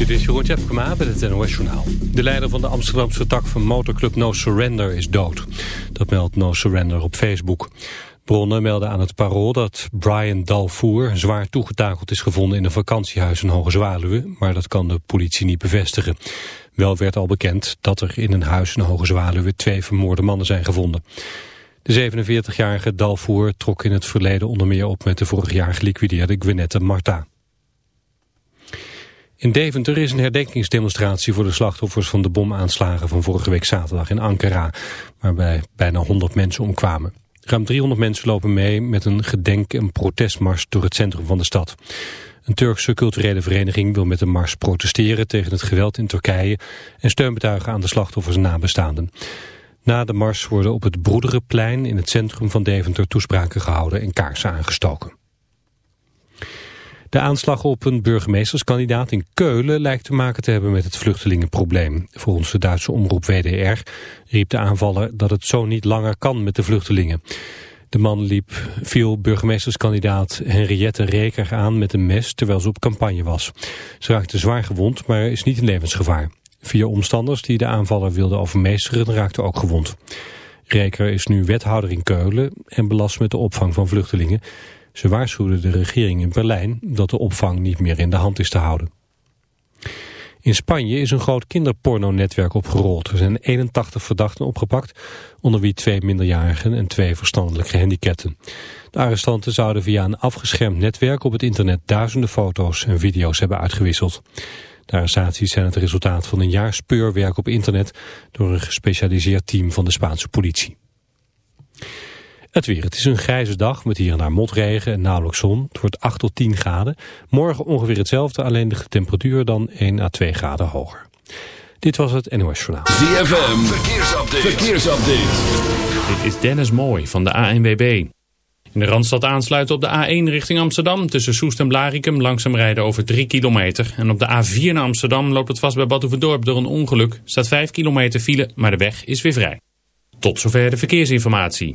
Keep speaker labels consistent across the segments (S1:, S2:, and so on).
S1: Dit is Jeroen Tjepkema met het NOS Journaal. De leider van de Amsterdamse tak van motorclub No Surrender is dood. Dat meldt No Surrender op Facebook. Bronnen melden aan het parool dat Brian Dalfour zwaar toegetakeld is gevonden in een vakantiehuis in Hoge Zwaluwe, maar dat kan de politie niet bevestigen. Wel werd al bekend dat er in een huis in Hoge Zwaluwe twee vermoorde mannen zijn gevonden. De 47-jarige Dalfour trok in het verleden onder meer op met de vorig jaar geliquideerde Gwynette Marta. In Deventer is een herdenkingsdemonstratie voor de slachtoffers van de bomaanslagen van vorige week zaterdag in Ankara, waarbij bijna 100 mensen omkwamen. Ruim 300 mensen lopen mee met een gedenk- en protestmars door het centrum van de stad. Een Turkse culturele vereniging wil met de mars protesteren tegen het geweld in Turkije en steun betuigen aan de slachtoffers en nabestaanden. Na de mars worden op het Broederenplein in het centrum van Deventer toespraken gehouden en kaarsen aangestoken. De aanslag op een burgemeesterskandidaat in Keulen lijkt te maken te hebben met het vluchtelingenprobleem. Volgens de Duitse omroep WDR riep de aanvaller dat het zo niet langer kan met de vluchtelingen. De man liep viel burgemeesterskandidaat Henriette Reker aan met een mes terwijl ze op campagne was. Ze raakte zwaar gewond, maar is niet in levensgevaar. Vier omstanders die de aanvaller wilden overmeesteren raakten ook gewond. Reker is nu wethouder in Keulen en belast met de opvang van vluchtelingen. Ze waarschuwden de regering in Berlijn dat de opvang niet meer in de hand is te houden. In Spanje is een groot kinderpornonetwerk opgerold. Er zijn 81 verdachten opgepakt, onder wie twee minderjarigen en twee verstandelijk gehandicapten. De arrestanten zouden via een afgeschermd netwerk op het internet duizenden foto's en video's hebben uitgewisseld. De arrestaties zijn het resultaat van een jaar speurwerk op internet door een gespecialiseerd team van de Spaanse politie. Het weer. Het is een grijze dag met hier en daar motregen en nauwelijks zon. Het wordt 8 tot 10 graden. Morgen ongeveer hetzelfde, alleen de temperatuur dan 1 à 2 graden hoger. Dit was het NOS Journaal.
S2: ZFM. Verkeersupdate. Verkeersupdate.
S3: Dit is Dennis Mooi van de ANWB. In de Randstad aansluiten op de A1 richting Amsterdam. Tussen Soest en Blarikum langzaam rijden over 3 kilometer. En op de A4 naar Amsterdam loopt het vast bij Badhoevedorp door een ongeluk. Staat 5 kilometer file, maar de weg is weer vrij. Tot zover de verkeersinformatie.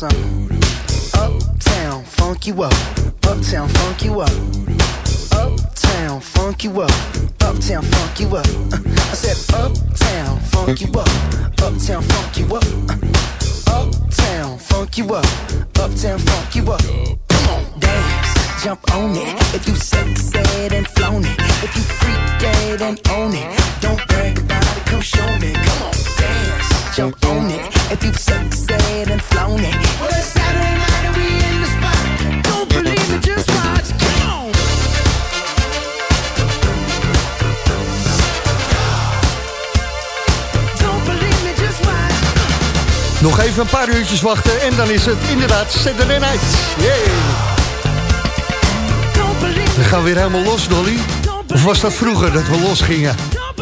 S4: something. Uptown, funk you up. Uptown, funk you up. Uptown, funk you up. Uptown, funk you up. I said, Uptown, funk you up. Uptown, funk you up. Uptown, funk you up. Uptown, funk you up. Come on, dance, jump on it. If you sexed and flown it. If you freak dead and own it.
S5: Een paar uurtjes wachten en dan is het inderdaad Saturday Night.
S4: Believe
S5: We gaan weer helemaal los, Dolly. Of was dat vroeger dat we los gingen?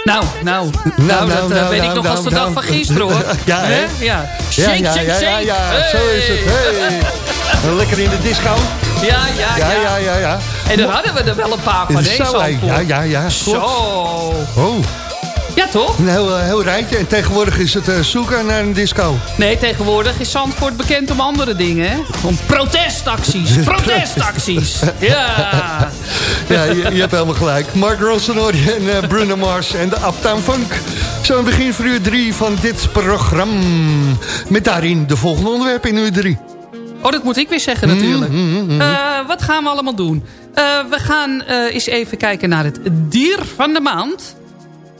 S6: Nou, nou, nou, dat eh, weet ik nog als de dag van gisteren hoor.
S5: Ja, hè?
S6: Ja.
S5: Ja,
S6: Shake,
S5: ja,
S6: shake,
S5: ja, ja, ja, zo is het.
S6: Hey.
S5: Lekker in de disco.
S6: Ja, ja,
S5: Ja,
S6: ja.
S5: ja, ja, ja.
S6: En daar hadden we er wel een paar van, hè,
S5: ja, ja, ja. klopt.
S6: Zo.
S5: Oh,
S6: Ja, toch?
S5: een heel, eh, heel rijtje. En tegenwoordig is het eh, zoeken naar een disco.
S6: Nee, tegenwoordig is Zandvoort bekend om andere dingen, hè? Om protestacties. Protestacties. Ja.
S5: Ja, je, je hebt helemaal gelijk. Mark Ronson hoor je en eh, Bruno Mars en de Uptown Funk. Zo aan het begin van uur 3 van dit programma. Met daarin de volgende onderwerpen in uur 3.
S6: Oh, dat moet ik weer zeggen natuurlijk. Eh, wat gaan we allemaal doen? We gaan eens even kijken naar het dier van de maand.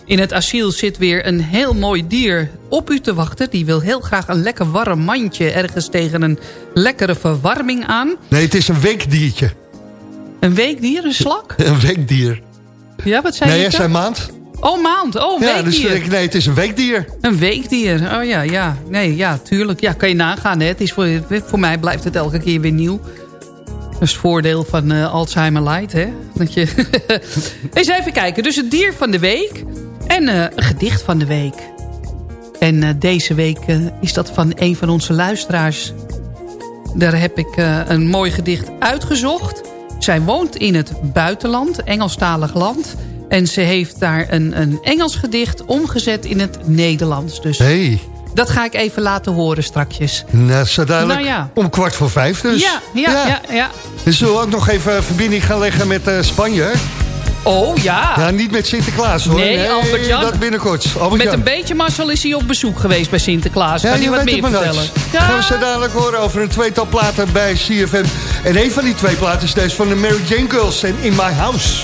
S6: In het asiel zit weer een heel mooi dier op u te wachten. Die wil heel graag een lekker warm mandje ergens tegen een lekkere verwarming aan.
S5: Nee, het is een weekdiertje.
S6: Een weekdier, een slak?
S5: Een weekdier.
S6: Ja, wat zei
S5: Nee,
S6: je?
S5: hij zei maand.
S6: Oh, maand. Oh,
S5: Ja, dus
S6: weekdier.
S5: nee, het is een weekdier.
S6: Een weekdier. Oh ja, ja. Nee, ja, tuurlijk. Ja, kan je nagaan. Hè. Het is voor, voor mij blijft het elke keer weer nieuw. Dat is het voordeel van eh, Alzheimer Light, hè. Dat je... Eens even kijken. Dus het dier van de week. En eh, een gedicht van de week. En eh, deze week eh, is dat van een van onze luisteraars. Daar heb ik een mooi gedicht uitgezocht. Zij woont in het buitenland, Engelstalig land. En ze heeft daar een, een Engels gedicht omgezet in het Nederlands. Dus
S5: hey,
S6: dat ga ik even laten horen strakjes.
S5: nou, zo duidelijk.
S6: Nou ja.
S5: Om kwart voor vijf dus.
S6: Ja, ja, ja, ja.
S5: Dus zullen we ook nog even verbinding gaan leggen met Spanje?
S6: Oh ja.
S5: Ja, niet met Sinterklaas hoor.
S6: Nee, Albert-Jan.
S5: dat binnenkort.
S6: Met
S5: Albert-Jan.
S6: een beetje mazzel is hij op bezoek geweest bij Sinterklaas.
S5: Ja,
S6: kan
S5: je
S6: hij wat
S5: weet het
S6: meer
S5: maar
S6: vertellen?
S5: nooit. Gaan we zo dadelijk horen over een tweetal platen bij CFM. En een van die twee platen is deze van de Mary Jane Girls en In My House.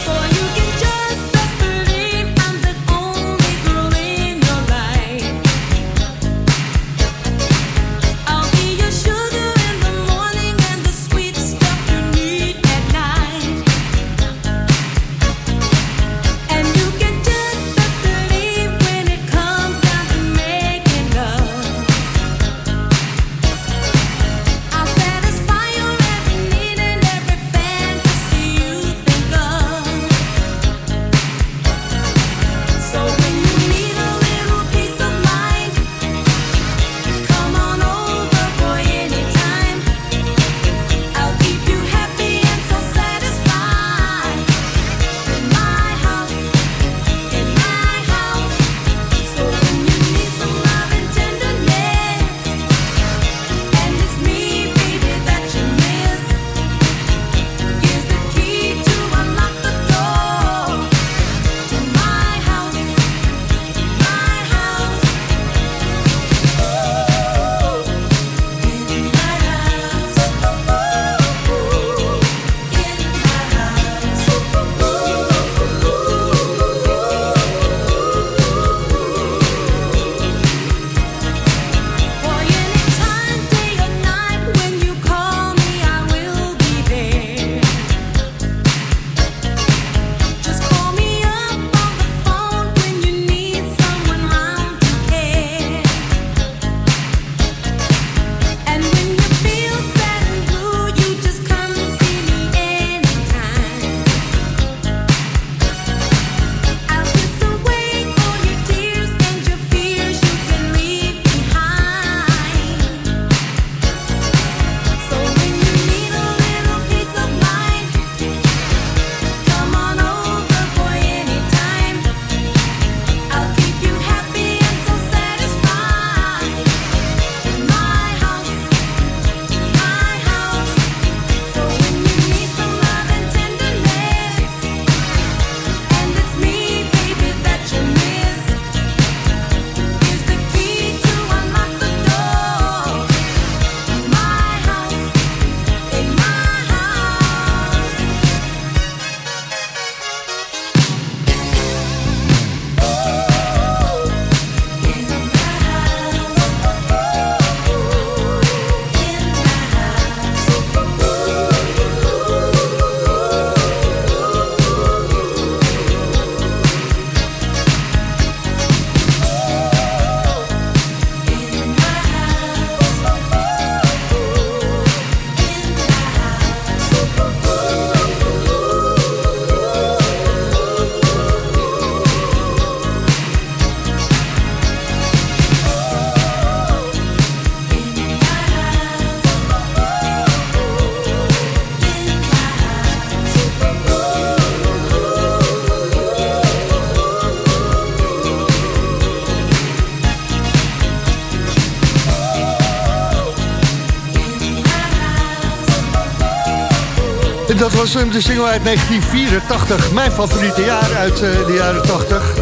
S7: Was hem, de single uit 1984. Mijn favoriete jaar uit eh, de jaren 80.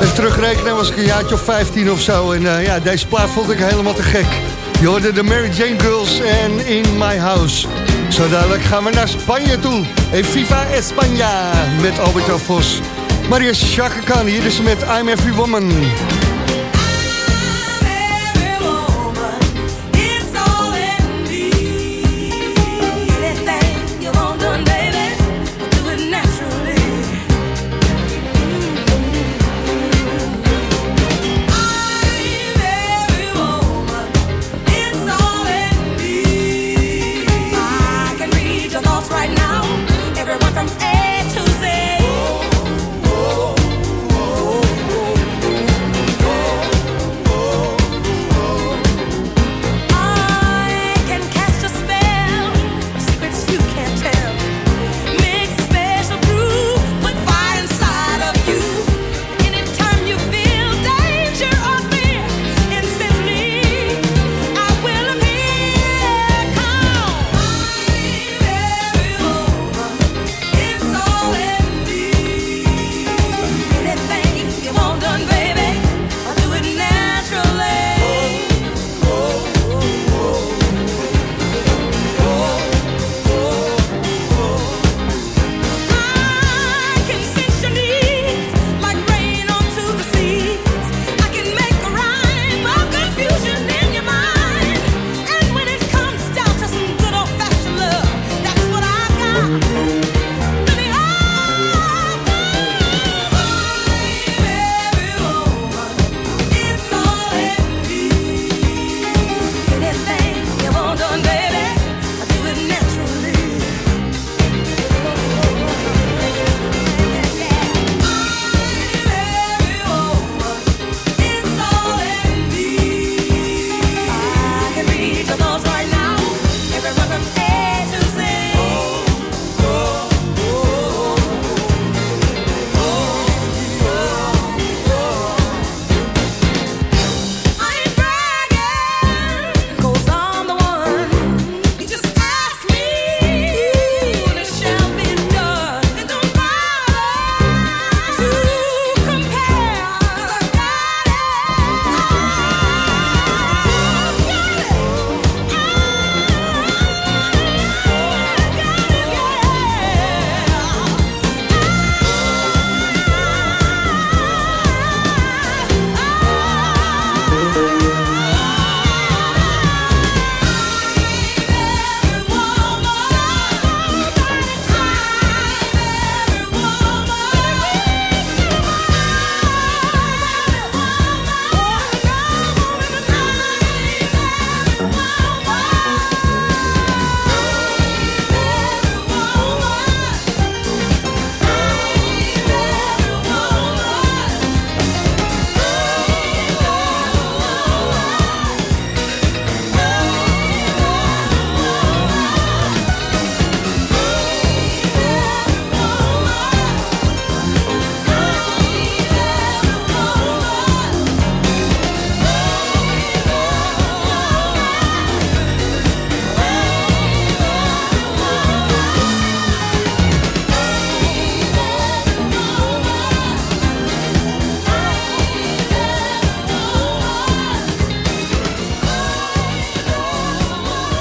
S7: Even terugrekenen was ik een jaartje of 15 of zo. En eh, ja, deze plaat vond ik helemaal te gek. Je hoorde de Mary Jane Girls en In My House. Zo dadelijk gaan we naar Spanje toe. En Viva España met Albert-Jan Vos. Maar eerst hier is met I'm Every Woman.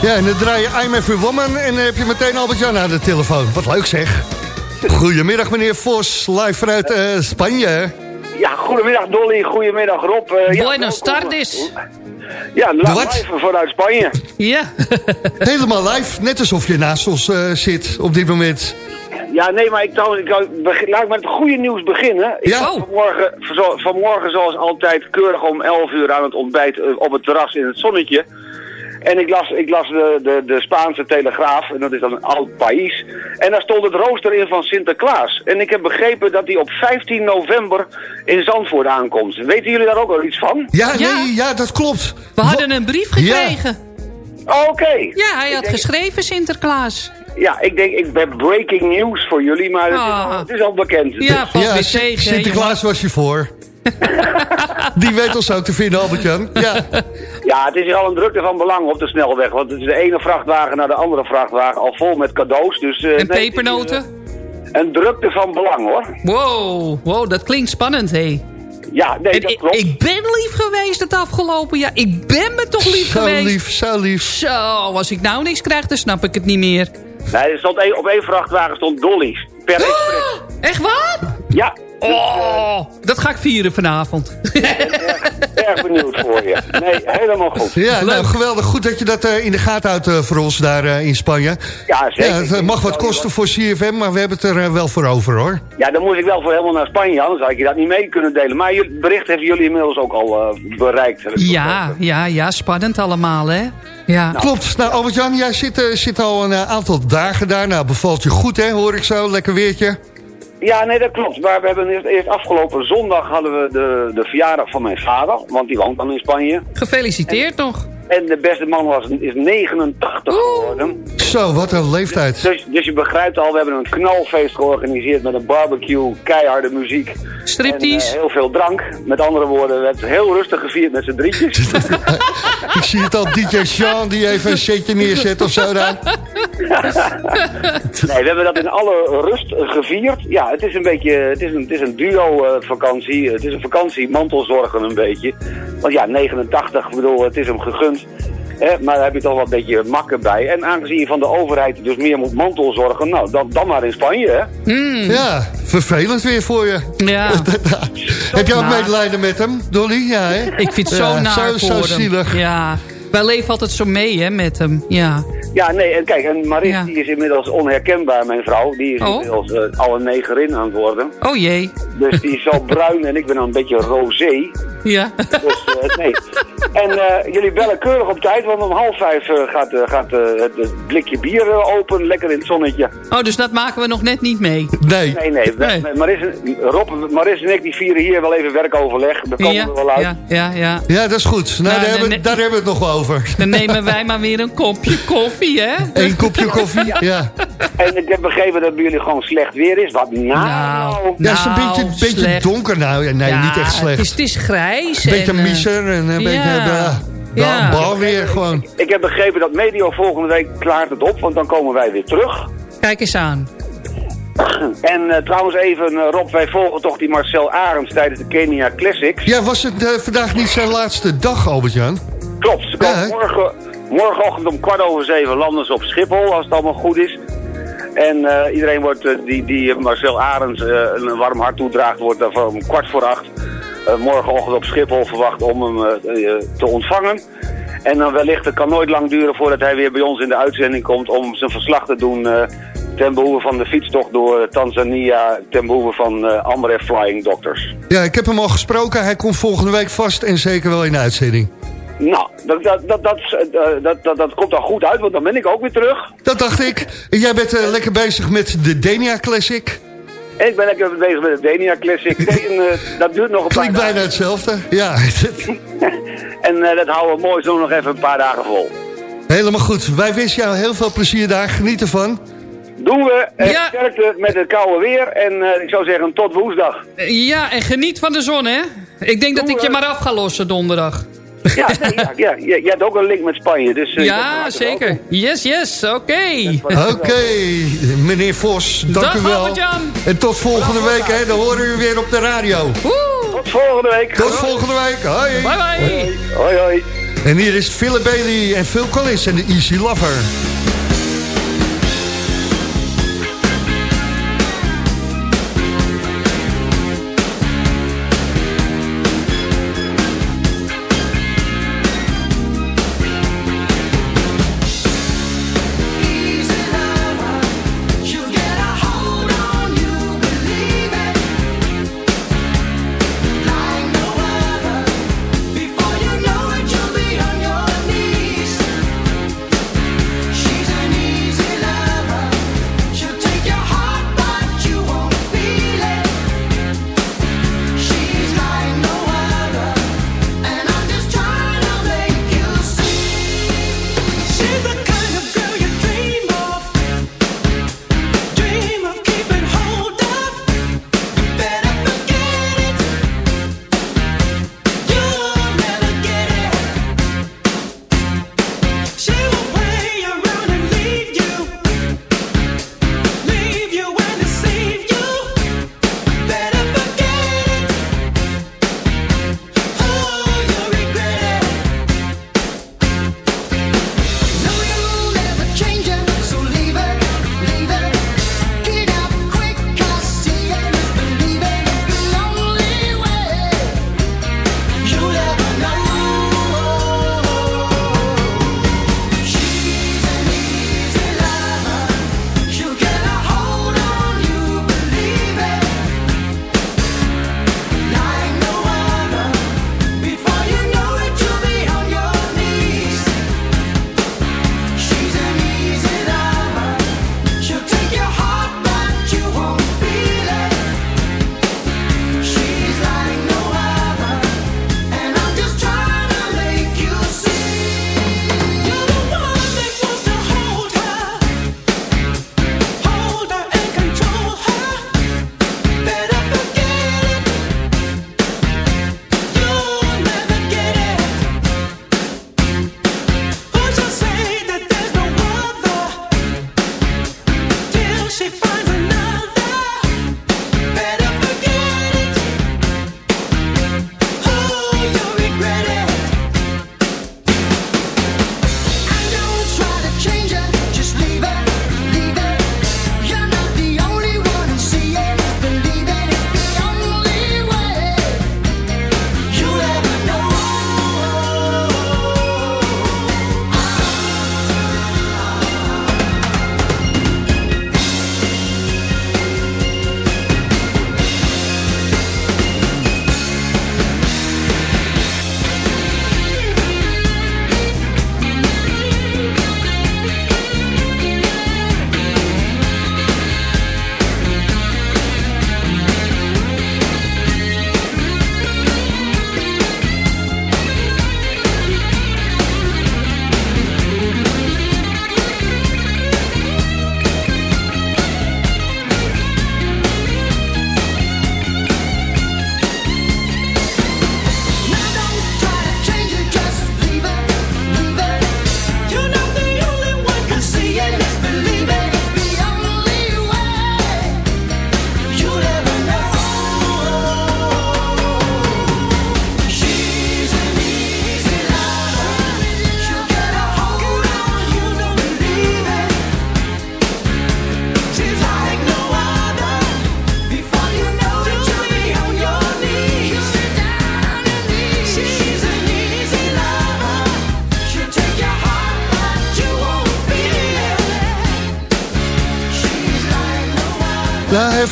S7: Ja, en dan draai je I'm Every Woman en dan heb je meteen Albert-Jan aan de telefoon. Wat leuk zeg. Goedemiddag meneer Vos, live vanuit eh, Spanje.
S8: Ja, goedemiddag Dolly, goedemiddag Rob. Eh, ja,
S6: Buenos
S8: welkom.
S6: tardes.
S8: Ja, live vanuit Spanje.
S6: Ja.
S7: Helemaal live, net alsof je naast ons eh, zit op dit moment.
S8: Ja, nee, maar ik, trouwens, ik, laat ik met het goede nieuws beginnen. Ik
S7: Ja.
S8: was vanmorgen, vanmorgen zoals altijd keurig om 11 uur aan het ontbijt op het terras in het zonnetje. En ik las, ik las de, de, de Spaanse Telegraaf, en dat is dan een oud país. En daar stond het rooster in van Sinterklaas. En ik heb begrepen dat hij op 15 november in Zandvoort aankomt. Weten jullie daar ook al iets van?
S7: Ja,
S6: Ja.
S7: nee, ja, dat klopt.
S6: We hadden een brief gekregen.
S8: Oké.
S6: Ja, hij had
S8: denk-
S6: geschreven Sinterklaas.
S8: Ja, ik denk, ik ben breaking news voor jullie, maar het, is,
S6: Ah.
S8: al, het is al bekend.
S6: Ja, valt
S7: Ja, Sinterklaas was je voor.
S5: Die weet ons ook te vinden, Albert-Jan. Ja.
S8: Ja, het is hier al een drukte van belang op de snelweg. Want het is de ene vrachtwagen naar de andere vrachtwagen al vol met cadeaus. Dus, eh,
S6: En
S8: nee, het is,
S6: pepernoten?
S8: eh, een drukte van belang hoor.
S6: Wow, wow, dat klinkt spannend, hé.
S8: Ja, nee,
S6: En
S8: dat
S6: ik,
S8: klopt.
S6: ik ben lief geweest het afgelopen jaar. Ik ben me toch lief
S5: Zo
S6: geweest.
S5: lief, zo lief.
S6: Zo, als ik nou niks krijg, dan snap ik het niet meer.
S8: Nee, er stond één- op één vrachtwagen stond Dolly's. Per express.
S6: Echt waar?
S8: Ja,
S6: Oh, dat ga ik vieren vanavond.
S8: erg benieuwd voor je. Nee, helemaal goed.
S5: Ja, nou, geweldig. Goed dat je dat eh, in de gaten houdt eh, voor ons daar eh, in Spanje.
S8: Ja, zeker.
S5: Ja, het eh, mag wat kosten voor CFM, maar we hebben het er wel voor over, hoor.
S8: Ja, dan moest ik wel voor helemaal naar Spanje, anders had ik je dat niet mee kunnen delen. Maar jullie- het bericht hebben jullie inmiddels ook al eh, bereikt.
S6: Ja, ja, ja, spannend allemaal, hè? Ja.
S5: Klopt. Nou, Albert-Jan, jij zit, zit al een aantal dagen daar. Nou, bevalt je goed, hè, hoor ik zo. Lekker weertje.
S8: Ja, nee, dat klopt. Maar we hebben eerst, eerst afgelopen zondag hadden we de, de verjaardag van mijn vader, want die woont dan in Spanje.
S6: Gefeliciteerd nog.
S8: En de beste man was, is 89 geworden.
S5: Zo, wat een leeftijd.
S8: Dus, dus je begrijpt al, we hebben een knalfeest georganiseerd met een barbecue, keiharde muziek.
S6: Striptease?
S8: En, eh, heel veel drank. Met andere woorden, we hebben het heel rustig gevierd met z'n drietjes.
S5: Ik zie het al, DJ Sean die even een setje neerzet of zo daar.
S8: Nee, we hebben dat in alle rust gevierd. Ja, het is een beetje, het is een, het is een duo eh, vakantie. Het is een vakantie mantelzorgen een beetje. Want ja, 89, ik bedoel, het is hem gegund. Hè, maar daar heb je toch wel een beetje makken bij. En aangezien je van de overheid dus meer moet mantelzorgen, nou, dan, dan maar in Spanje, hè.
S5: Ja, vervelend weer voor je.
S6: Ja,
S5: Heb je ook
S6: naar.
S5: medelijden met hem, Dolly? Ja, hè?
S6: ik vind het zo
S5: Ja,
S6: naar
S5: zo,
S6: voor
S5: zo
S6: hem.
S5: zielig.
S6: Ja, wij leven altijd zo mee, hè, met hem. Ja.
S8: Ja, nee, en kijk, en Maris
S6: Ja.
S8: die is inmiddels onherkenbaar, mijn vrouw. Die is
S6: Oh.
S8: inmiddels eh, al een negerin aan het worden.
S6: Oh jee.
S8: Dus die is zo bruin en ik ben dan een beetje rosé.
S6: Ja.
S8: Dus eh, nee. En eh, jullie bellen keurig op tijd, want om half vijf eh, gaat, gaat het, het blikje bier open, lekker in het zonnetje.
S6: Oh, dus dat maken we nog net niet mee.
S5: Nee.
S8: Nee, nee.
S6: Nee.
S8: Maris, en- Rob, Maris en ik die vieren hier wel even werkoverleg. Daar komen
S6: Ja,
S8: we wel uit.
S6: ja, ja, ja.
S5: Ja, dat is goed. Nou,
S6: Nou,
S5: daar, hebben, daar hebben we het nog over.
S6: Dan nemen wij maar weer een kopje koffie, hè?
S5: Eén kopje koffie. Ja,
S8: En ik heb begrepen dat bij jullie gewoon slecht weer is. Wat nou?
S6: Nou,
S5: ja is een
S6: Nou,
S5: beetje, beetje
S6: slecht.
S5: donker nou. Nee,
S6: Ja,
S5: niet echt slecht.
S6: Het is, het is grijs.
S5: Een beetje
S6: en, eh,
S5: misser en een beetje...
S6: ja. Ja.
S5: Bal weer gewoon.
S8: Ik heb begrepen dat medio volgende week klaart het op, want dan komen wij weer terug.
S6: Kijk eens aan.
S8: En eh, trouwens even, eh, Rob, wij volgen toch die Marcel Arends tijdens de Kenia Classics.
S5: Ja, was het eh, vandaag niet zijn laatste dag, Albert-Jan?
S8: Klopt, ze
S5: Ja,
S8: morgen, morgenochtend om kwart over zeven landen ze op Schiphol, als het allemaal goed is. En eh, iedereen wordt, eh, die, die Marcel Arends eh, een warm hart toedraagt, wordt daarvan om kwart voor acht eh, morgenochtend op Schiphol verwacht om hem eh, eh, te ontvangen. En dan wellicht, het kan nooit lang duren voordat hij weer bij ons in de uitzending komt om zijn verslag te doen eh, ten behoeve van de fietstocht door Tanzania, ten behoeve van eh Amref Flying Doctors.
S5: Ja, ik heb hem al gesproken. Hij komt volgende week vast en zeker wel in de uitzending.
S8: Nou, dat, dat, dat, dat, eh, dat, komt dan goed uit, want dan ben ik ook weer terug.
S5: Dat dacht ik. Jij bent eh, lekker bezig met de Denia Classic.
S8: En ik ben lekker bezig met de Denia Classic. En, eh, dat duurt nog een paar
S5: Klinkt bijna
S8: dagen.
S5: hetzelfde. Ja,
S8: En eh, dat houden we mooi zo nog even een paar dagen vol.
S5: helemaal goed. Wij wensen jou heel veel plezier daar. Geniet ervan.
S8: Doen we. Eh,
S6: Ja.
S8: Sterkte met het koude weer. En eh, ik zou zeggen tot woensdag.
S6: Ja, en geniet van de zon, hè? Ik denk dat ik je maar af ga lossen donderdag.
S8: Ja, nee, ja, ja, je, je hebt ook een link met Spanje. Dus, eh,
S6: Ja, zeker. Yes, yes, oké.
S5: Oké, meneer Vos, dank
S6: Dag,
S5: u wel.
S6: Albert-Jan.
S5: En tot volgende week, hè. Dan horen we u weer op de radio.
S6: Woe,
S8: Tot volgende week.
S5: Tot volgende week. Hoi.
S6: bye bye.
S8: Hoi, hoi.
S5: En hier is Philip Bailey en Phil Collins en de Easy Lover.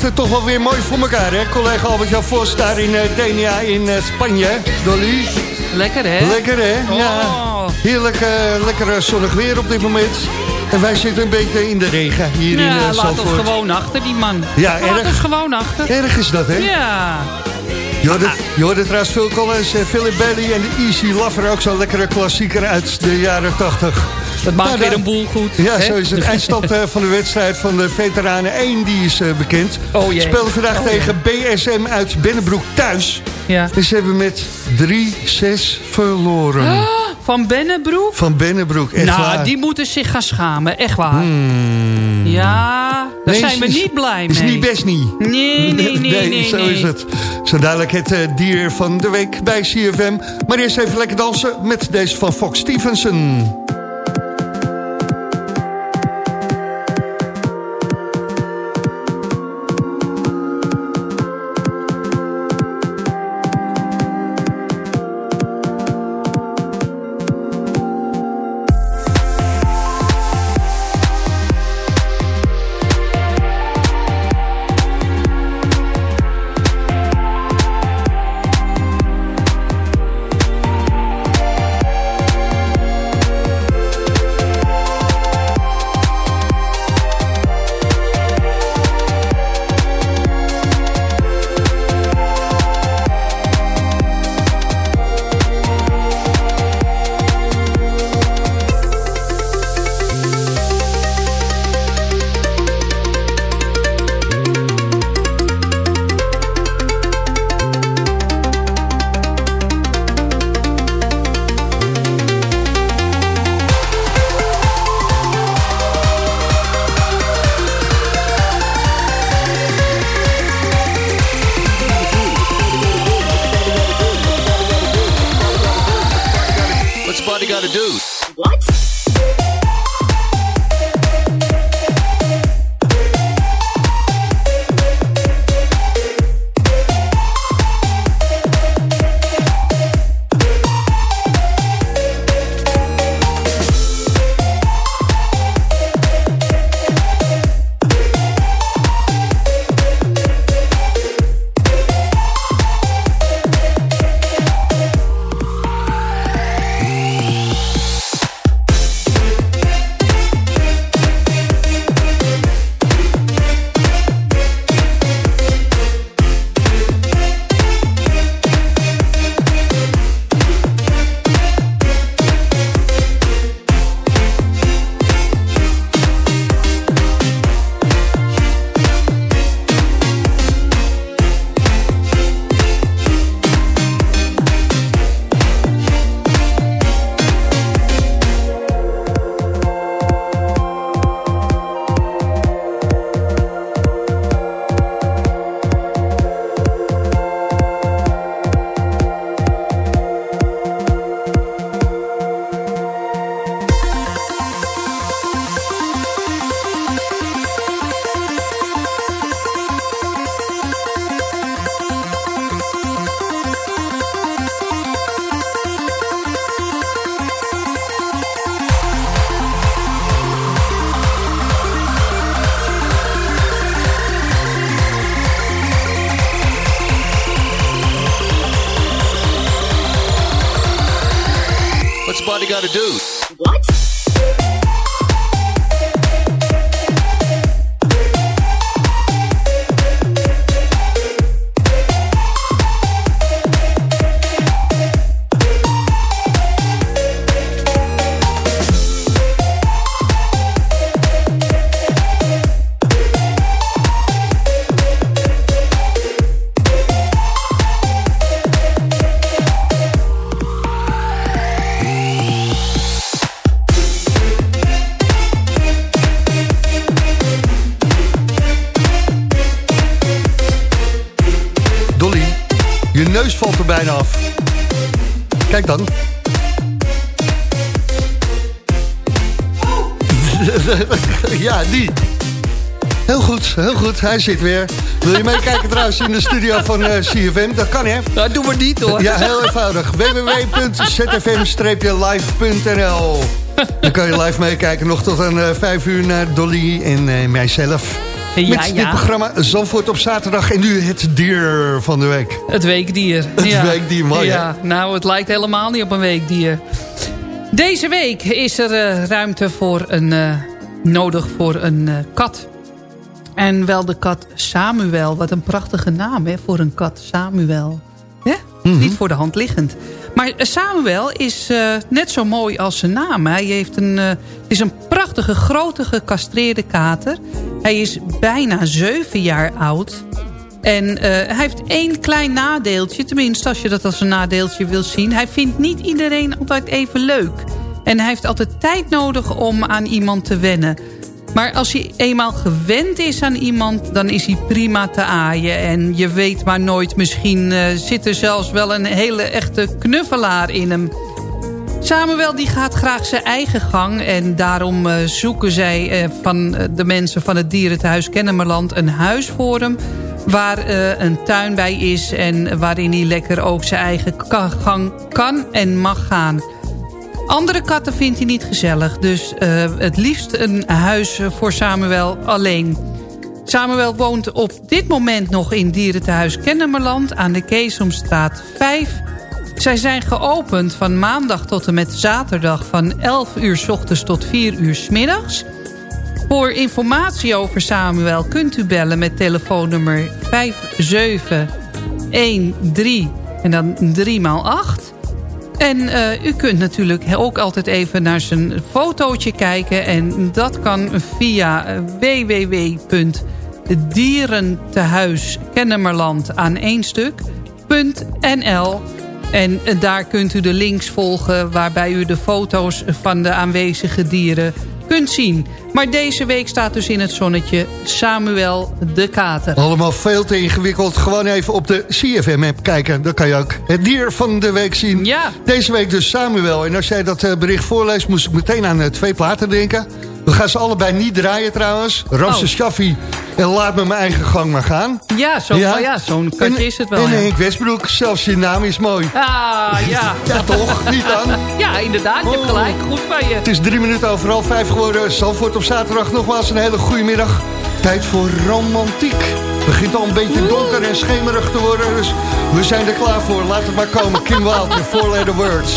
S5: Het toch wel weer mooi voor elkaar, hè? Collega Albert-Jan Vos daar in uh, Denia in uh, Spanje. Dolly.
S6: Lekker, hè?
S5: Lekker, hè?
S6: Oh.
S5: Ja. Heerlijk, uh, lekker zonnig weer op dit moment. En wij zitten een beetje in de regen hier
S6: ja,
S5: in uh,
S6: laat
S5: Zandvoort.
S6: ons gewoon achter, die man.
S5: Ja,
S6: laat
S5: erg.
S6: ons gewoon achter.
S5: Erg is dat, hè?
S6: Ja.
S5: Je hoorde, je hoorde trouwens Phil Collins, Philip Bailey en de Easy Lover. Ook zo'n lekkere klassieker uit de jaren 80.
S6: Dat maakt
S5: Nou,
S6: weer een boel goed.
S5: Ja,
S6: hè?
S5: zo is het. Eindstand uh, van de wedstrijd van de Veteranen 1, die is uh, bekend.
S6: Oh jee.
S5: Speelden vandaag
S6: Oh,
S5: tegen BSM uit Bennebroek thuis.
S6: Ja.
S5: Dus ze hebben met 3-6 verloren.
S6: Van Bennebroek?
S5: Van Bennebroek, echt
S6: nou,
S5: waar.
S6: die moeten zich gaan schamen. Echt waar.
S5: Hmm.
S6: Ja, daar
S5: Nee,
S6: zijn we
S5: is-
S6: niet blij
S5: Is
S6: mee.
S5: niet best niet.
S6: Nee, nee, nee, nee.
S5: zo is het. Zo dadelijk het eh, dier van de week bij CFM. Maar eerst even lekker dansen met deze van Fox Stevenson. Goed. Hij zit weer. Wil je meekijken trouwens in de studio van eh, CFM? Dat kan, hè?
S6: Dat doen we niet, hoor.
S5: Ja, heel eenvoudig. www.zfm-live.nl Dan kan je live meekijken nog tot aan eh, 5 uur naar Dolly en eh, mijzelf.
S6: Ja,
S5: Met dit
S6: ja.
S5: programma Zandvoort op zaterdag. En nu het dier van de week.
S6: Het weekdier.
S5: Het weekdier, mooi, hè?
S6: Ja, nou, het lijkt helemaal niet op een weekdier. Deze week is er eh, ruimte voor een, nodig voor een kat. En wel de kat Samuel. Wat een prachtige naam hè, voor een kat Samuel. Hè? Niet voor de hand liggend. Maar eh, Samuel is eh, net zo mooi als zijn naam. Hij heeft een, eh, het is een prachtige, grote gecastreerde kater. Hij is bijna zeven jaar oud. En hij heeft één klein nadeeltje. Tenminste, als je dat als een nadeeltje wil zien. Hij vindt niet iedereen altijd even leuk. En hij heeft altijd tijd nodig om aan iemand te wennen. Maar als hij eenmaal gewend is aan iemand, dan is hij prima te aaien. En je weet maar nooit, misschien eh, zit er zelfs wel een hele echte knuffelaar in hem. Samuel die gaat graag zijn eigen gang. En daarom eh, zoeken zij eh, van de mensen van het dierentehuis Kennemerland een huis voor hem. Waar een tuin bij is en waarin hij lekker ook zijn eigen gang kan en mag gaan. Andere katten vindt hij niet gezellig. Dus eh, het liefst een huis voor Samuel alleen. Samuel woont op dit moment nog in dierentehuis Kennemerland... aan de Keesomstraat 5. Zij zijn geopend van maandag tot en met zaterdag... van 11 uur s ochtends tot 4 uur s middags. Voor informatie over Samuel kunt u bellen met telefoonnummer 5713 en dan 3 x 8. En eh, u kunt natuurlijk ook altijd even naar zijn fotootje kijken. En dat kan via eh, www.dierentehuiskennemerland. En eh, daar kunt u de links volgen waarbij u de foto's van de aanwezige dieren kunt zien. Maar deze week staat dus in het zonnetje Samuel de Kater.
S5: Allemaal veel te ingewikkeld. Gewoon even op de CFM-app kijken. Dan kan je ook het dier van de week zien.
S6: Ja.
S5: Deze week dus Samuel. En als jij dat eh, bericht voorleest, moest ik meteen aan eh, twee platen denken. We gaan ze allebei niet draaien trouwens. Ramse
S6: Oh.
S5: Shaffi en laat me mijn eigen gang maar gaan.
S6: Ja, zo,
S5: Ja.
S6: ja. zo'n is het wel.
S5: En
S6: ja.
S5: Henk Westbroek, zelfs je naam is mooi.
S6: Ah, ja.
S5: Ja toch, niet dan?
S6: Ja, inderdaad, je hebt
S5: Oh.
S6: gelijk. Goed van je.
S5: Het is drie minuten over half vijf geworden. Zandvoort op zaterdag nogmaals een hele goede middag. Tijd voor romantiek. Het begint al een beetje donker en schemerig te worden. Dus we zijn er klaar voor. Laat het maar komen. Kim Wilde, Four Letter Words.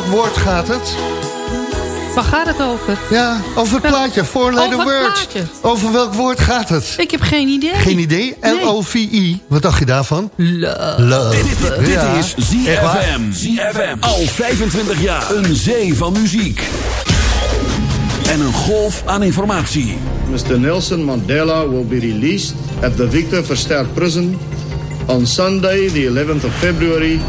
S5: Welk woord gaat het?
S6: Waar gaat het over?
S5: Ja, over het plaatje. Four letter
S6: Over
S5: words.
S6: plaatje.
S5: Over welk woord gaat het?
S6: Ik heb geen idee.
S5: Geen idee? L-O-V-I. Wat dacht je daarvan?
S6: Love.
S5: Love.
S2: Dit
S5: Ja.
S2: is? ZFM. ZFM. Al 25 jaar. Een zee van muziek. En een golf aan informatie.
S9: Mr. Nelson Mandela will be released at the Victor Verster Prison on Sunday, the 11th of February,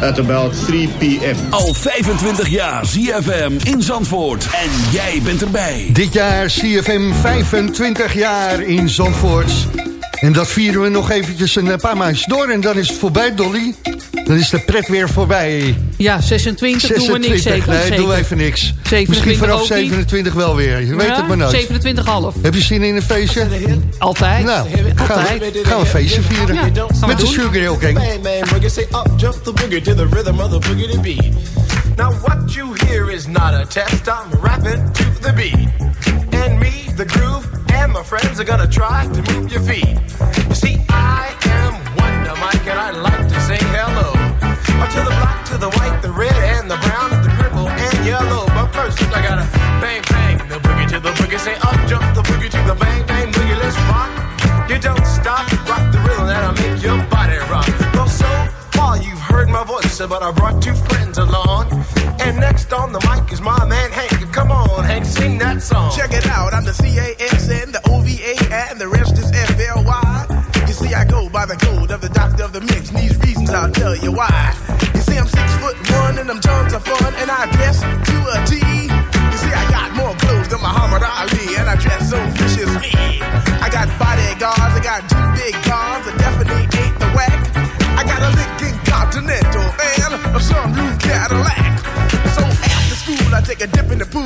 S9: at about 3 p.m.
S2: Al 25 jaar ZFM in Zandvoort. En jij bent erbij.
S5: Dit jaar CFM 25 jaar in Zandvoort. En dat vieren we nog eventjes een paar maandjes door. En dan is het voorbij, Dolly. Dan is de pret weer voorbij.
S6: Ja, 26, doen we niks zeker.
S5: nee,
S6: zeker.
S5: doen we even niks.
S6: 27
S5: Misschien vanaf
S6: ook niet.
S5: 27 wel weer. Je weet
S6: Ja,
S5: het maar nooit.
S6: 27,5.
S5: Heb je zin in een feestje?
S6: Altijd.
S5: Nou, gaan
S6: Altijd.
S5: we, gaan we een feestje vieren.
S6: Ja,
S5: Met de. Sugar Hill Gang.
S10: Bang, bang, boogie, say up, jump the boogie to the rhythm of the boogie to beat. Now what you hear is not a test, I'm rapping to the beat. And me, the groove, and my friends are gonna try to move your feet. You see, I am Wonder Mike, and I like to say hello. Up to the black, to the white, the red, and the brown, the purple, and yellow. But first, I gotta bang, bang, the boogie to the boogie, say up, jump the boogie to the bang, bang, boogie, let's rock. You don't stop, rock the rhythm that'll make your body rock. Well, so far you've heard my voice, but I brought two friends along. And next on the mic is my man Hank. Come on, Hank, sing that song.
S11: Check it out, I'm the C-A-S-N, the O-V-A, and the rest is F-L-Y. You see, I go by the code of the doctor of the mix, and these reasons I'll tell you why. You see, I'm six foot one, and I'm tons of fun, and I dress to a T. You see, I got more clothes than Muhammad Ali, and I dress so viciously. I got bodyguards, I got two big cars, I definitely ain't the whack. I got a Lincoln Continental and a sunroof Cadillac. So after school, I take a dip in the pool,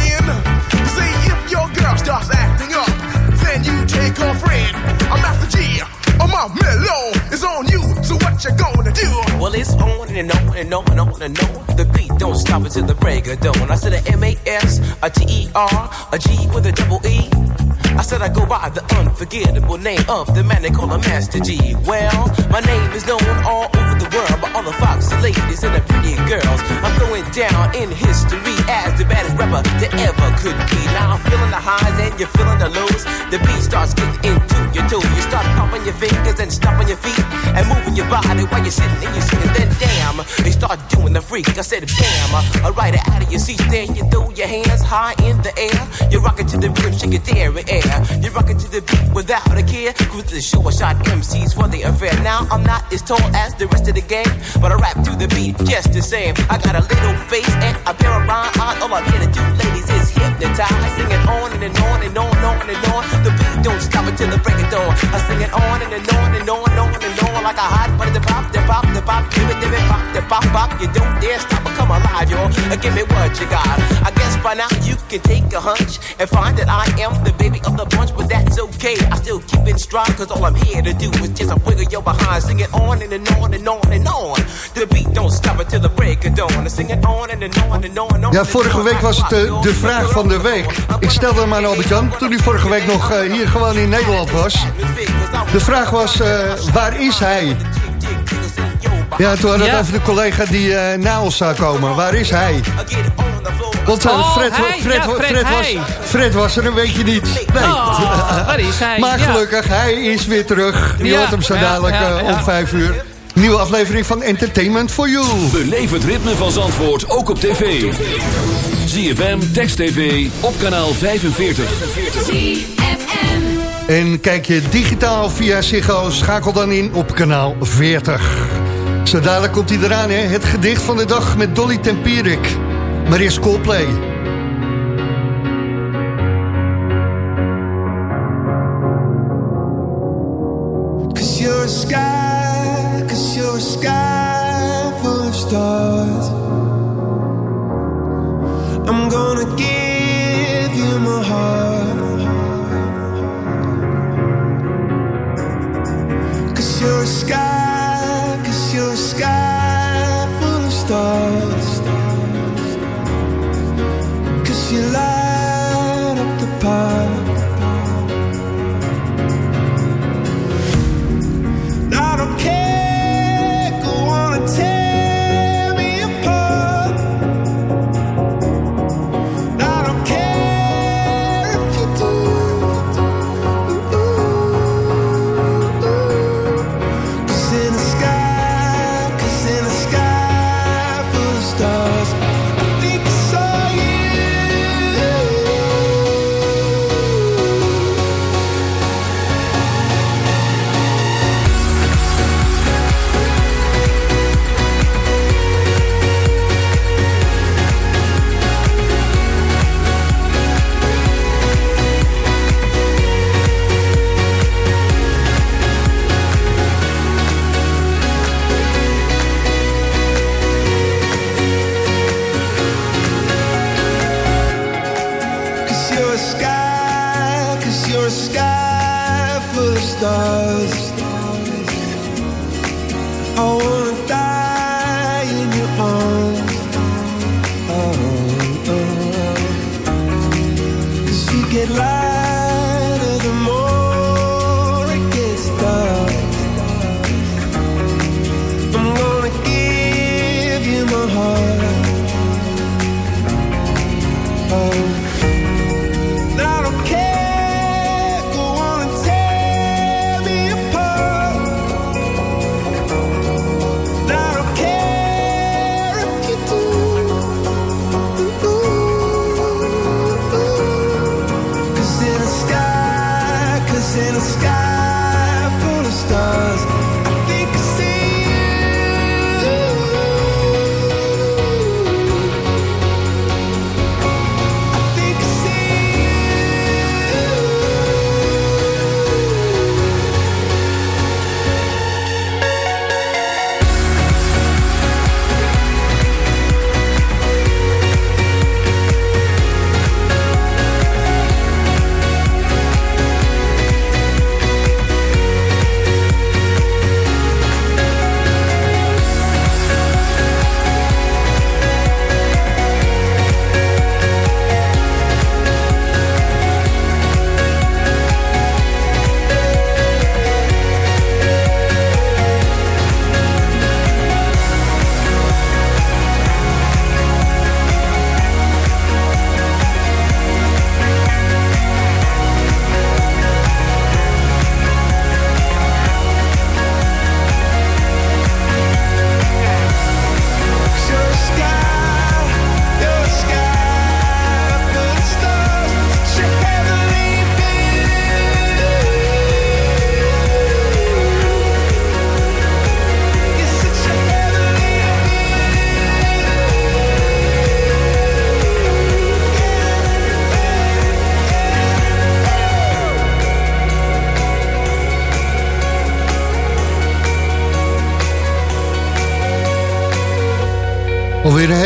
S11: you gonna do?
S12: Well, it's on and on and on and on and on. The beat don't stop until the break of dawn. I said a M A S, a T E R, a G with a double E. I said I go by the unforgettable name of the man they call a Master G. Well, my name is known all over the world by all the foxy ladies and the pretty girls. I'm going down in history as the baddest rapper that ever could be. Now I'm feeling the highs and you're feeling the lows. The beat starts getting into your toe. You start pumping your fingers and stomping your feet and moving your body while you're sitting and you're singing. Then damn, they start doing the freak. I said ride it out of your seat. Then you throw your hands high in the air. You're rocking to the rhythm, shake it air. You're rocking to the beat without a care. Cruise the show, I shot MCs for the affair. Now I'm not as tall as the rest of the gang, but I rap to the beat just the same. I got a little face and a pair of rhyme eyes. All I'm here to do, ladies, is hypnotize. Sing it on and, and on and on and on and on. The beat don't stop until the break of dawn. I sing it on and, and on and on and on and on like a hot butter. The pop, the pop, the pop, give it, give it, pop, the pop, pop. You don't dare stop or come alive. Uh, Give me what you got. I guess by now you can take a hunch and find that I am the baby of the bunch, but that's okay. I still keep it strong, cause all I'm here to do is just a wiggle your behind. Sing it on and, and on and on and on. The beat don't stop until the break of dawn. Sing it on and, and on and on and on.
S5: Ja, vorige week was het eh, de vraag van de week. Ik stelde hem aan Albert-Jan toen hij vorige week nog eh, hier gewoon in Nederland was. De vraag was, eh, waar is hij? Ja, toen hadden we het
S6: Ja.
S5: over de collega die eh na ons zou komen. Waar is hij? Want
S6: Oh,
S5: Fred,
S6: hij.
S5: Fred,
S6: Ja,
S5: Fred,
S6: Fred,
S5: was,
S6: hij.
S5: Fred was er een weekje niet. Nee.
S6: Oh, waar is hij?
S5: Maar
S6: Ja.
S5: gelukkig, hij is weer terug. Je
S6: Ja,
S5: hoort hem zo dadelijk
S6: ja,
S5: eh,
S6: ja.
S5: om vijf uur. Nieuwe aflevering van Entertainment for You.
S2: Beleef het ritme van Zandvoort ook op tv. ZFM, Text TV, op kanaal 45.
S5: En kijk je digitaal via Ziggo, schakel dan in op kanaal 40. Zo dadelijk komt hij eraan, hè? Het gedicht van de dag met Dolly Tempierik. Maar eerst.
S13: Stars. I wanna die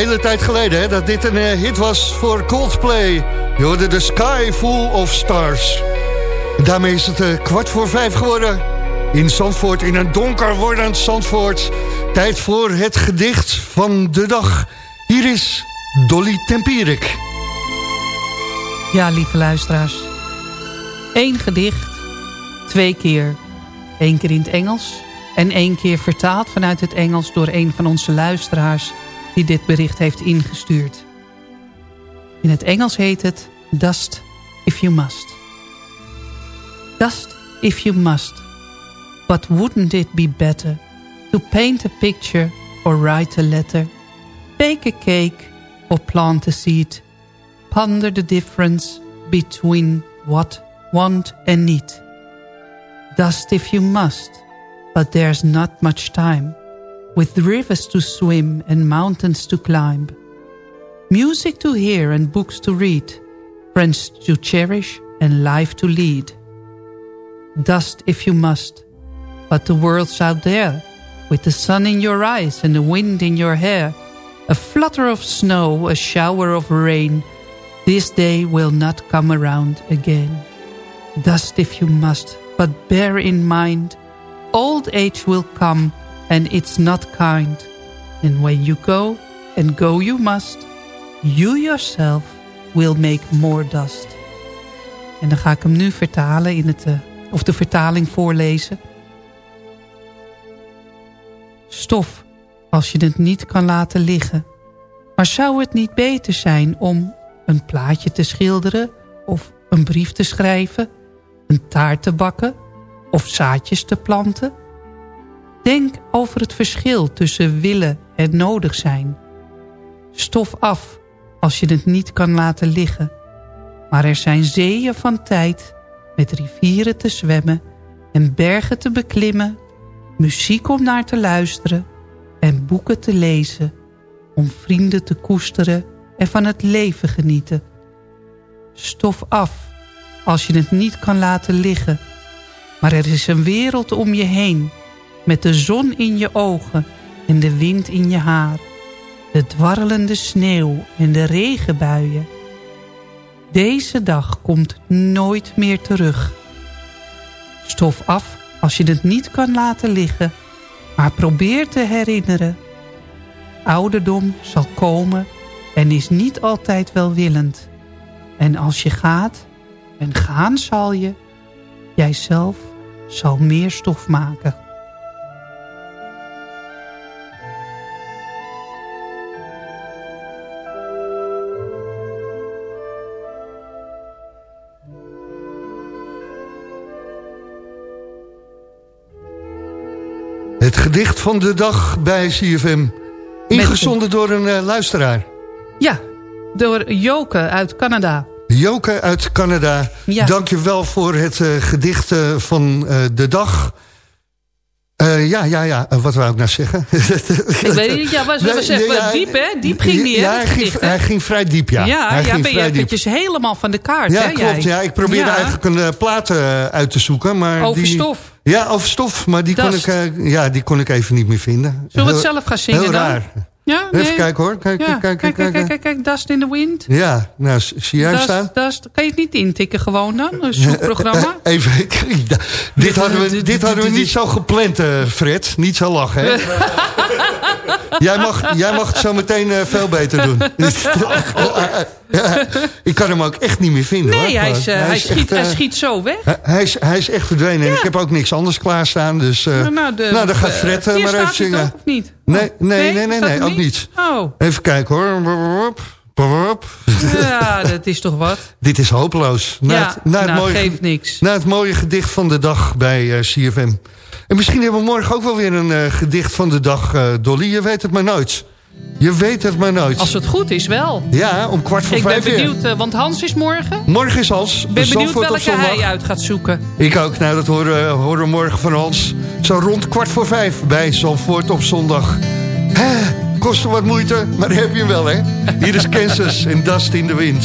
S5: hele tijd geleden hè, dat dit een eh, hit was voor Coldplay. Je hoorde The Sky Full of Stars. Daarmee is het eh, kwart voor vijf geworden. In Zandvoort, in een donker wordend Zandvoort. Tijd voor het gedicht van de dag. Hier is Dolly Tempierik.
S6: Ja, lieve luisteraars. Eén gedicht, twee keer. Eén keer in het Engels En één keer vertaald vanuit het Engels door een van onze luisteraars... die dit bericht heeft ingestuurd. In het Engels heet het Dust If You Must. Dust if you must. But wouldn't it be better to paint a picture or write a letter, bake a cake or plant a seed, ponder the difference between what, want and need. Dust if you must, but there's not much time, with rivers to swim and mountains to climb, music to hear and books to read, friends to cherish and life to lead. Dust if you must, but the world's out there, with the sun in your eyes and the wind in your hair, a flutter of snow, a shower of rain, this day will not come around again. Dust if you must, but bear in mind, old age will come and it's not kind. And when you go, and go you must, you yourself will make more dust. En dan ga ik hem nu vertalen in het, eh, of de vertaling voorlezen. Stof, als je het niet kan laten liggen. Maar zou het niet beter zijn om een plaatje te schilderen... of een brief te schrijven, een taart te bakken... of zaadjes te planten? Denk over het verschil tussen willen en nodig zijn. Stof af als je het niet kan laten liggen. Maar er zijn zeeën van tijd met rivieren te zwemmen en bergen te beklimmen, muziek om naar te luisteren en boeken te lezen, om vrienden te koesteren en van het leven genieten. Stof af als je het niet kan laten liggen, maar er is een wereld om je heen, met de zon in je ogen en de wind in je haar, de dwarrelende sneeuw en de regenbuien. Deze dag komt nooit meer terug. Stof af als je het niet kan laten liggen, maar probeer te herinneren. Ouderdom zal komen en is niet altijd welwillend. En als je gaat, en gaan zal je, jijzelf zal meer stof maken.
S5: Gedicht van de dag bij CFM. Ingezonden door een eh, luisteraar.
S6: Ja, door Joke uit Canada.
S5: Joke uit Canada.
S6: Ja.
S5: Dank je wel voor het eh, gedicht eh, van de dag. Eh, ja, ja, ja. Eh, wat wou ik nou zeggen?
S6: Ik weet niet, ja, was,
S5: Nee,
S6: even
S5: ja,
S6: diep, hè? Diep ging die, hè,
S5: Ja,
S6: het
S5: hij ging,
S6: hè?
S5: hij ging vrij diep, ja.
S6: Ja,
S5: hij
S6: ja
S5: ging
S6: ben je eventjes helemaal van de kaart,
S5: Ja,
S6: hè,
S5: klopt.
S6: jij?
S5: Ja, ik probeerde
S6: Ja.
S5: eigenlijk een eh, plaat uit te zoeken. Maar
S6: Over
S5: die,
S6: stof.
S5: Ja, over stof. Maar die kon, ik, eh, ja, die kon ik even niet meer vinden.
S6: Zullen we het zelf gaan zingen
S5: Heel
S6: dan? Ja,
S5: Even
S6: nee.
S5: kijken hoor. Kijk,
S6: Ja,
S5: kijk, kijk,
S6: kijk, kijk,
S5: kijk.
S6: Dust in the Wind.
S5: Ja, nou, zie jij hem staan?
S6: Dust. Kan je het niet intikken gewoon dan? Een zoekprogramma?
S5: Even, dit hadden we, dit hadden we niet zo gepland, eh, Fred. Niet zo lachen, hè? jij, mag, jij mag het zo meteen eh, veel beter doen. Ja, ik kan hem ook echt niet meer vinden.
S6: Nee,
S5: hoor.
S6: hij, is, eh, hij, schiet,
S5: echt,
S6: hij schiet zo weg.
S5: hij- is, hij is echt verdwenen. En ik heb ook niks anders klaarstaan. Dus, eh,
S6: Nou, de-
S5: nou, dan gaat Fred maar
S6: staat
S5: even zingen.
S6: toch, of niet?
S5: Nee, nee, nee, nee, nee,
S6: er
S5: ook niet.
S6: Oh,
S5: Even kijken hoor.
S6: Ja, dat is toch wat.
S5: Dit is hopeloos. Na het,
S6: nou,
S5: mooie,
S6: geeft niks.
S5: Na het mooie gedicht van de dag bij eh, CFM. En misschien hebben we morgen ook wel weer een eh, gedicht van de dag, eh, Dolly. Je weet het maar nooit. Je weet het maar nooit.
S6: Als het goed is, wel.
S5: Ja, om kwart voor
S6: Ik ben
S5: vijf weer.
S6: benieuwd, eh, want Hans is morgen.
S5: Morgen is Hans.
S6: Ik ben benieuwd welke hij uit gaat zoeken.
S5: Ik ook. Nou, dat horen, horen we morgen van Hans. Zo rond kwart voor vijf bij Zandvoort op zondag. Hè, kostte wat moeite, maar heb je hem wel, hè? Hier is Kansas en Dust in the Wind.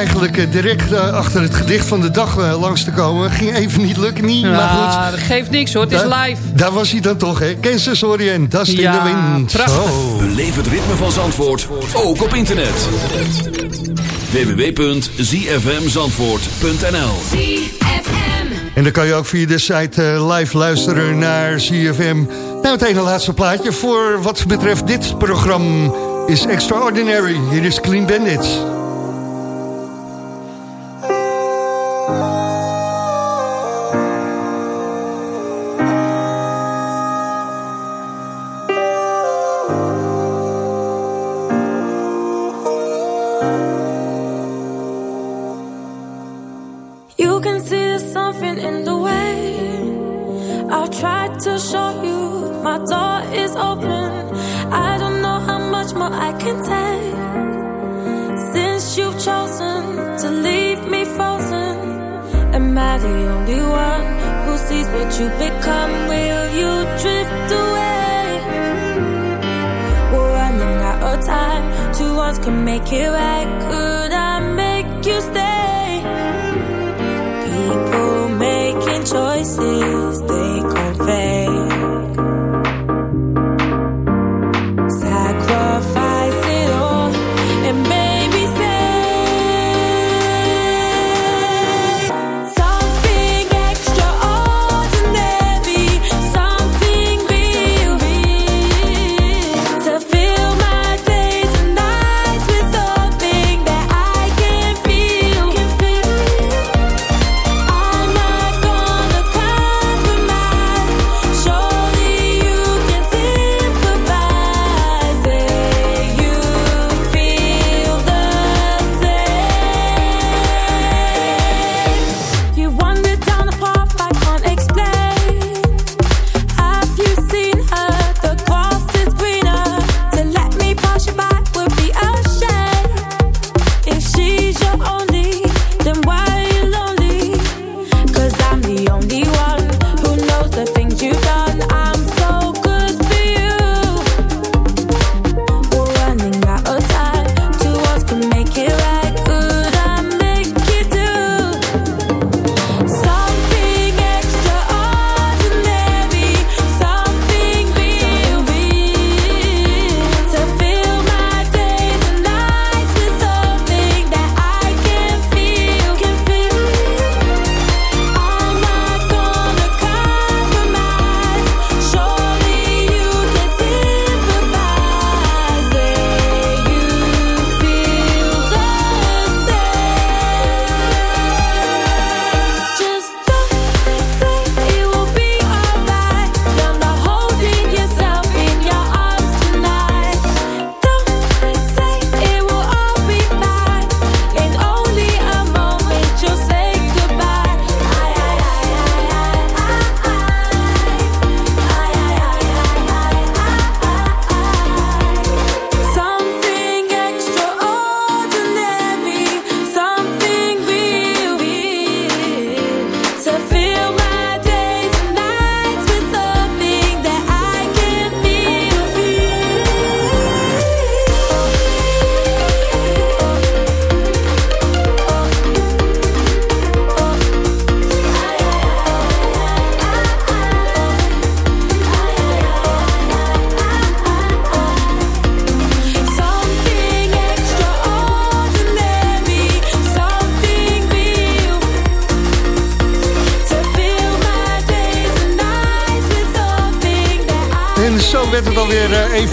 S5: Eigenlijk eh, direct eh, achter het gedicht van de dag eh, langs te komen. Ging even niet lukken, niet, maar
S6: Ja,
S5: goed.
S6: dat geeft niks hoor, het is live.
S5: Daar was hij dan toch, hè? Kansas Orient, Dust in
S6: Ja,
S5: the Wind.
S6: prachtig.
S2: Beleef het ritme van Zandvoort, ook op internet. www.zfmzandvoort.nl
S5: En dan kan je ook via de site live luisteren naar CFM. Nou, het ene laatste plaatje voor wat betreft dit programma is Extraordinary. Hier is Clean Bandits.
S7: Choices. They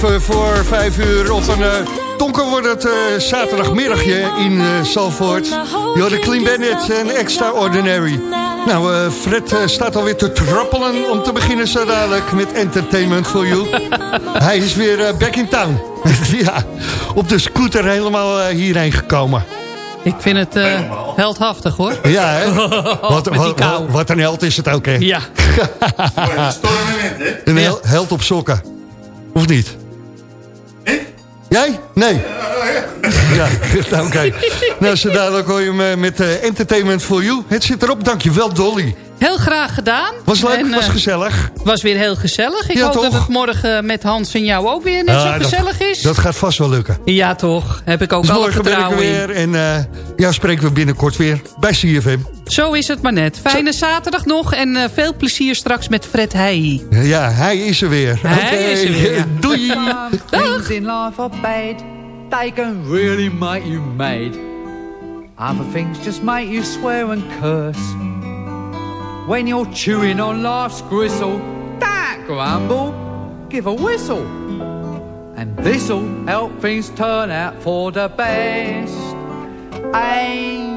S5: even voor vijf uur op een eh, donker wordt het eh, zaterdagmiddagje in eh Salford. Je hoorde Clean Bandit en Extraordinary. Nou, eh, Fred staat alweer te trappelen om te beginnen zo dadelijk met Entertainment for You. Hij is weer back in town. ja, op de scooter helemaal hierheen gekomen.
S6: Ik vind het eh, heldhaftig hoor.
S5: Ja, hè? Wat,
S6: Met die
S5: wat,
S6: kou.
S5: wat, wat een held is het ook, hè?
S6: Ja.
S5: Een hel- held op sokken. Of niet? Nee. Ja, nou, oké. Nou, zo dadelijk hoor je eh, met eh, Entertainment for You. Het zit erop, dankjewel Dolly.
S6: Heel graag gedaan.
S5: Was leuk,
S6: En,
S5: was
S6: eh,
S5: gezellig.
S6: was weer heel gezellig. Ik
S5: Ja,
S6: hoop
S5: toch?
S6: dat het morgen met Hans en jou ook weer net
S5: Ah,
S6: zo
S5: dat-
S6: gezellig is.
S5: Dat gaat vast wel lukken.
S6: Ja, toch. Heb ik ook
S5: Dus
S6: alle
S5: morgen ben ik er
S6: vertrouwen in.
S5: weer. En eh ja, spreken we binnenkort weer bij CFM.
S6: Zo is het maar net. Fijne zaterdag nog en eh, veel plezier straks met Fred Heij.
S5: Ja, hij is er weer.
S6: Hij is er weer, ja.
S5: Doei.
S14: Things in life are bad. They can really make you mad. Other things just make you swear and curse. When you're chewing on life's gristle, don't grumble, give a whistle. And this'll help things turn out for the best. And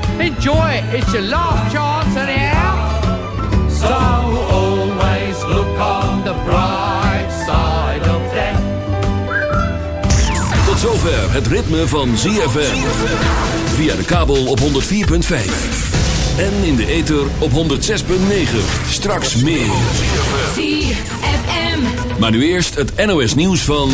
S14: Enjoy it, it's your last chance anyhow. So always look on the bright side of death.
S2: Tot zover het ritme van ZFM. Via de kabel op 104.5. En in de ether op 106.9. Straks meer.
S15: ZFM.
S2: Maar nu eerst het NOS nieuws van...